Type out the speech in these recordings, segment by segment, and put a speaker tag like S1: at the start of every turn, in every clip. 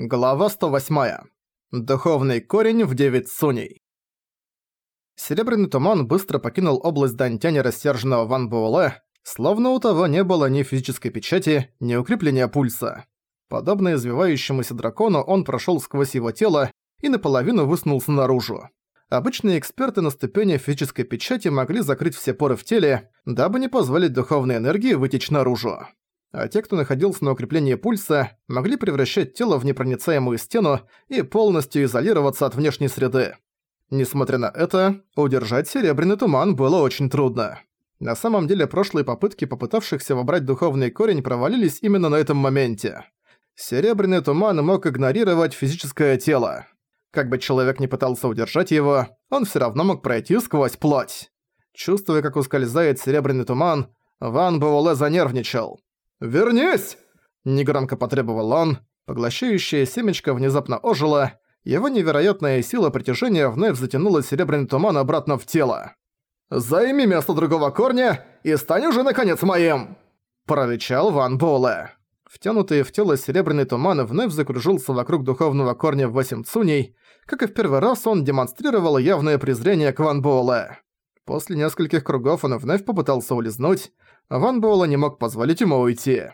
S1: Глава 108. Духовный корень в девять суней. Серебряный туман быстро покинул область Дантяня рассерженного Ван Буэлэ, словно у того не было ни физической печати, ни укрепления пульса. Подобно извивающемуся дракону, он прошёл сквозь его тело и наполовину высунулся наружу. Обычные эксперты на ступени физической печати могли закрыть все поры в теле, дабы не позволить духовной энергии вытечь наружу а те, кто находился на укреплении пульса, могли превращать тело в непроницаемую стену и полностью изолироваться от внешней среды. Несмотря на это, удержать серебряный туман было очень трудно. На самом деле прошлые попытки попытавшихся вобрать духовный корень провалились именно на этом моменте. Серебряный туман мог игнорировать физическое тело. Как бы человек не пытался удержать его, он все равно мог пройти сквозь плоть. Чувствуя, как ускользает серебряный туман, Ван Буэлэ занервничал. «Вернись!» – негромко потребовал он. Поглощающее семечко внезапно ожило, его невероятная сила притяжения вновь затянула серебряный туман обратно в тело. «Займи место другого корня и стань уже, наконец, моим!» – прорычал Ван Боле. Втянутый в тело серебряный туман вновь закружился вокруг духовного корня в восемь цуней, как и в первый раз он демонстрировал явное презрение к Ван Боле. После нескольких кругов он вновь попытался улизнуть, а Ван Буэлла не мог позволить ему уйти.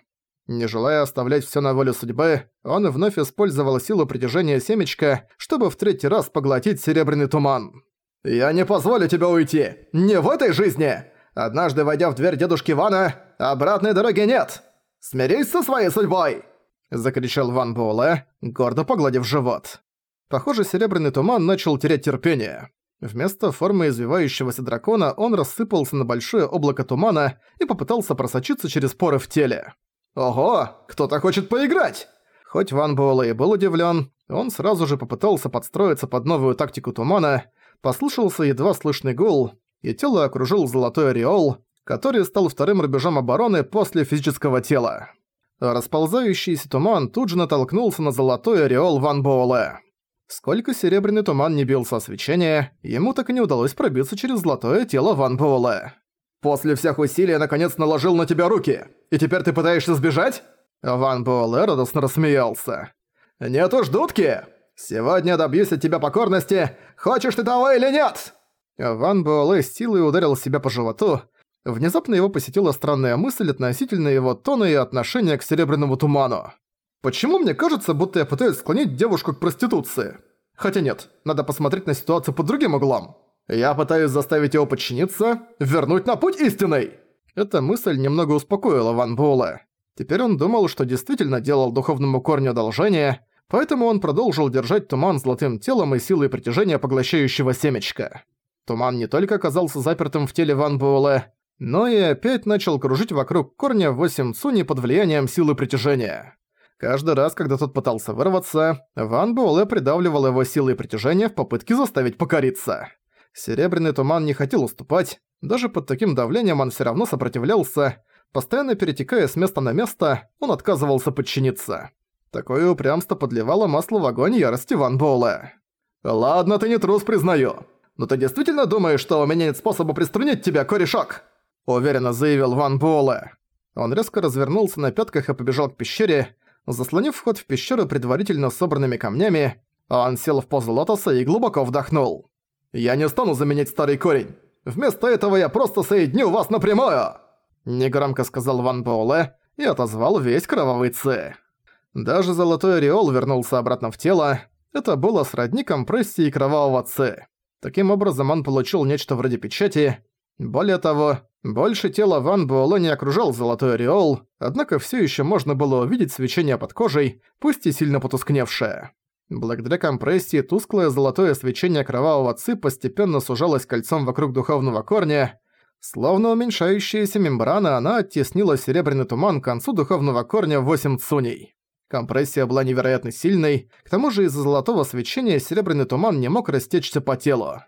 S1: Не желая оставлять все на волю судьбы, он вновь использовал силу притяжения семечка, чтобы в третий раз поглотить серебряный туман. «Я не позволю тебе уйти! Не в этой жизни! Однажды, войдя в дверь дедушки Вана, обратной дороги нет! Смирись со своей судьбой!» Закричал Ван Буэлэ, гордо погладив живот. Похоже, серебряный туман начал терять терпение. Вместо формы извивающегося дракона он рассыпался на большое облако тумана и попытался просочиться через поры в теле. «Ого! Кто-то хочет поиграть!» Хоть Ван Буэлэ и был удивлен, он сразу же попытался подстроиться под новую тактику тумана, послышался едва слышный гул, и тело окружил золотой ореол, который стал вторым рубежом обороны после физического тела. Расползающийся туман тут же натолкнулся на золотой ореол Ван Буэлэ. Сколько серебряный туман не бил со свечения, ему так и не удалось пробиться через золотое тело Ван Буэлэ. «После всех усилий я наконец наложил на тебя руки, и теперь ты пытаешься сбежать?» Ван Буэлэ радостно рассмеялся. «Нет уж, дудки! Сегодня добьюсь от тебя покорности, хочешь ты того или нет!» Ван Буэлэ силой ударил себя по животу. Внезапно его посетила странная мысль относительно его тона и отношения к серебряному туману. Почему мне кажется, будто я пытаюсь склонить девушку к проституции? Хотя нет, надо посмотреть на ситуацию под другим углом. Я пытаюсь заставить его подчиниться, вернуть на путь истинный. Эта мысль немного успокоила Ван Буэлэ. Теперь он думал, что действительно делал духовному корню одолжение, поэтому он продолжил держать туман золотым телом и силой притяжения поглощающего семечка. Туман не только оказался запертым в теле Ван Буэлэ, но и опять начал кружить вокруг корня восемь цуни под влиянием силы притяжения. Каждый раз, когда тот пытался вырваться, Ван Буэлэ придавливал его силой притяжения в попытке заставить покориться. Серебряный туман не хотел уступать, даже под таким давлением он все равно сопротивлялся. Постоянно перетекая с места на место, он отказывался подчиниться. Такое упрямство подливало масло в огонь ярости Ван Буэлэ. «Ладно, ты не трус, признаю. Но ты действительно думаешь, что у меня нет способа приструнить тебя, корешок?» Уверенно заявил Ван Буэлэ. Он резко развернулся на пятках и побежал к пещере, Заслонив вход в пещеру предварительно собранными камнями, он сел в позу лотоса и глубоко вдохнул. «Я не стану заменить старый корень. Вместо этого я просто соединю вас напрямую!» Негромко сказал Ван Боуле и отозвал весь кровавый ци. Даже золотой ореол вернулся обратно в тело. Это было сродни компрессии кровавого ци. Таким образом он получил нечто вроде печати. Более того, больше тела Ван Буэлэ не окружал золотой ореол, однако все еще можно было увидеть свечение под кожей, пусть и сильно потускневшее. Благодаря компрессии тусклое золотое свечение кровавого ци постепенно сужалось кольцом вокруг духовного корня. Словно уменьшающаяся мембрана, она оттеснила серебряный туман к концу духовного корня 8 цуней. Компрессия была невероятно сильной, к тому же из-за золотого свечения серебряный туман не мог растечься по телу.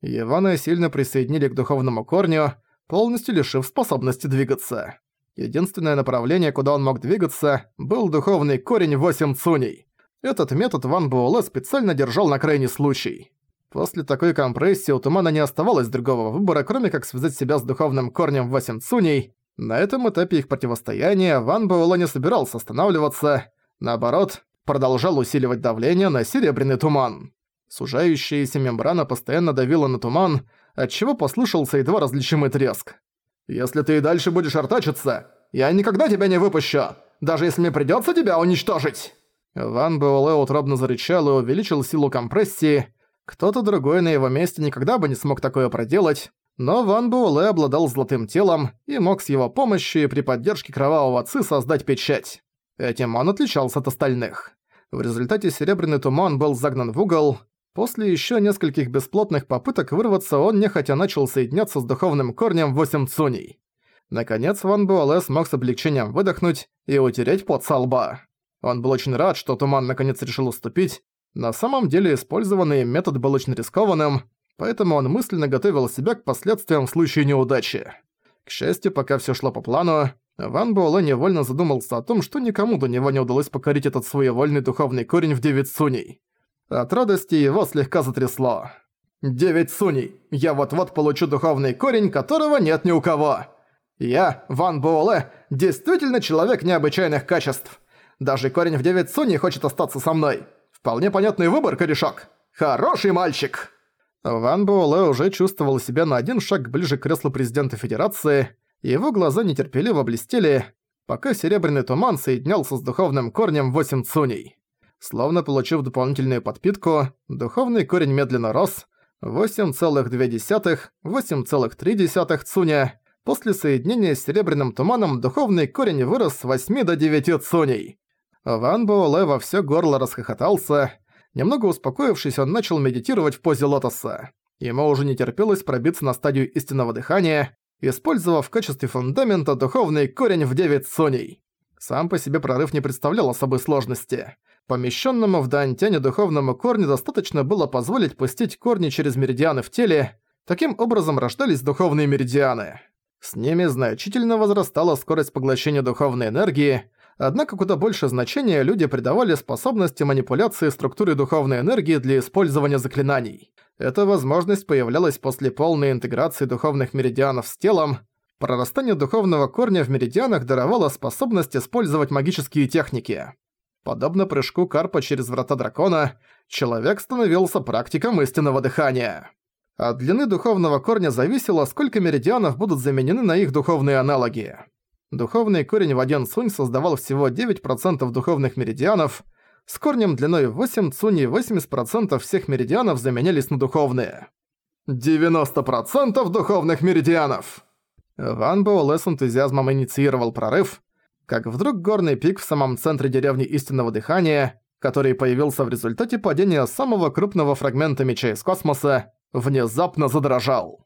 S1: Ивана сильно присоединили к духовному корню – полностью лишив способности двигаться. Единственное направление, куда он мог двигаться, был духовный корень восемь цуней. Этот метод Ван Буэлэ специально держал на крайний случай. После такой компрессии у Тумана не оставалось другого выбора, кроме как связать себя с духовным корнем восемь цуней. На этом этапе их противостояния Ван Буэлэ не собирался останавливаться. Наоборот, продолжал усиливать давление на серебряный туман. Сужающаяся мембрана постоянно давила на туман, отчего послышался едва различимый треск. «Если ты и дальше будешь артачиться, я никогда тебя не выпущу, даже если мне придётся тебя уничтожить!» Ван Буэлэ утробно зарычал и увеличил силу компрессии. Кто-то другой на его месте никогда бы не смог такое проделать, но Ван Буэлэ обладал золотым телом и мог с его помощью и при поддержке кровавого ци создать печать. Этим он отличался от остальных. В результате серебряный туман был загнан в угол, После еще нескольких бесплотных попыток вырваться он нехотя начал соединяться с духовным корнем восемь цуней. Наконец Ван Буале смог с облегчением выдохнуть и утереть пот со лба. Он был очень рад, что туман наконец решил уступить. На самом деле использованный метод был очень рискованным, поэтому он мысленно готовил себя к последствиям в случае неудачи. К счастью, пока все шло по плану, Ван Буале невольно задумался о том, что никому до него не удалось покорить этот своевольный духовный корень в девять суней. От радости его слегка затрясло. «Девять суней! Я вот-вот получу духовный корень, которого нет ни у кого!» «Я, Ван Буоле, действительно человек необычайных качеств. Даже корень в девять суней хочет остаться со мной. Вполне понятный выбор, корешок. Хороший мальчик!» Ван Буоле уже чувствовал себя на один шаг ближе к креслу президента Федерации, его глаза нетерпеливо блестели, пока серебряный туман соединялся с духовным корнем восемь суней. Словно получив дополнительную подпитку, духовный корень медленно рос 8,2, 8,3 цуня. После соединения с серебряным туманом духовный корень вырос с 8 до 9 цуней. Ван Буэлэ во все горло расхохотался. Немного успокоившись, он начал медитировать в позе лотоса. Ему уже не терпелось пробиться на стадию истинного дыхания, использовав в качестве фундамента духовный корень в 9 соней. Сам по себе прорыв не представлял особой сложности. Помещенному в Дантяне духовному корню достаточно было позволить пустить корни через меридианы в теле, таким образом рождались духовные меридианы. С ними значительно возрастала скорость поглощения духовной энергии, однако куда больше значения люди придавали способности манипуляции структуры духовной энергии для использования заклинаний. Эта возможность появлялась после полной интеграции духовных меридианов с телом. Прорастание духовного корня в меридианах даровало способность использовать магические техники. Подобно прыжку Карпа через врата дракона, человек становился практиком истинного дыхания. От длины духовного корня зависело, сколько меридианов будут заменены на их духовные аналоги. Духовный корень в один цунь создавал всего 9% духовных меридианов, с корнем длиной 8 цунь и 80% всех меридианов заменялись на духовные. 90% духовных меридианов! Ван Боулэ с энтузиазмом инициировал прорыв, как вдруг горный пик в самом центре деревни Истинного Дыхания, который появился в результате падения самого крупного фрагмента меча из космоса, внезапно задрожал.